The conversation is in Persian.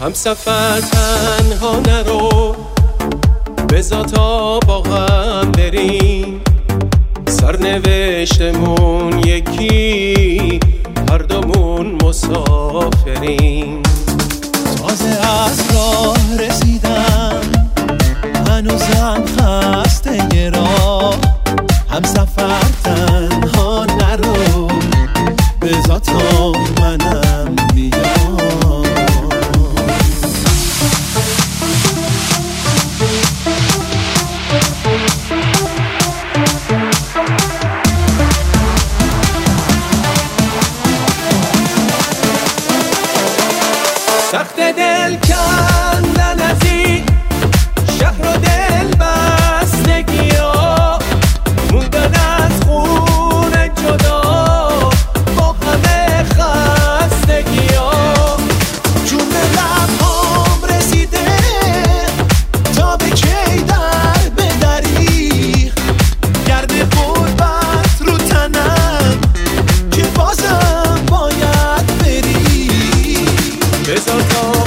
هم سفر تنها نرو. بزا تا با غم بریم. سرنوشتمون یکی هر دومون مسافرین تازه از 别走走。